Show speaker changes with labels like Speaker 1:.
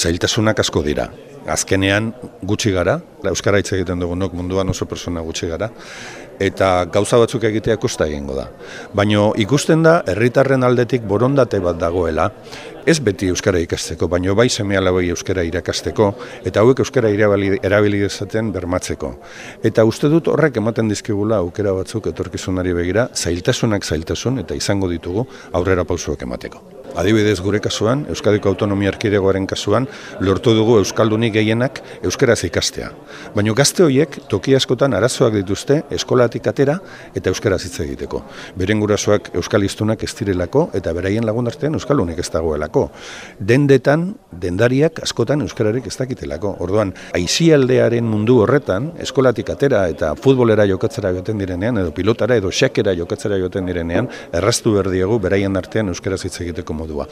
Speaker 1: zailtasunak asko dira. Azkenean gutxi gara, euskara hitz egiten dugunok munduan oso persona gutxi gara, eta gauza batzuk egitea kosta egingo da. Baino ikusten da herritarren aldetik borondate bat dagoela, ez beti euskara ikasteko, baino bai seme alabei euskara irakasteko eta hauek euskara erabili dezaten bermatzeko. Eta uste dut horrek ematen dizkigula aukera batzuk etorkizunari begira, zailtasunak zailtasun eta izango ditugu aurrera pausuak emateko. Adibidez gure kasuan, Euskadiko Autonomia Erkidegoaren kasuan, lortu dugu Euskaldunik gehienak euskaraz ikastea. Baina gazte horiek toki askotan arazoak dituzte eskolatik atera eta euskaraz hitz egiteko. Beren gurasoak euskaliztunak ez direlako eta beraien lagun artean euskaldunik ez dagoelako. Dendetan, dendariak askotan euskararik ez dakitelako. Orduan, aizialdearen mundu horretan, eskolatik atera eta futbolera jokatzera joten direnean, edo pilotara edo xakera jokatzera joten direnean, erraztu berdiegu beraien artean euskaraz hitz egiteko Almodóvar.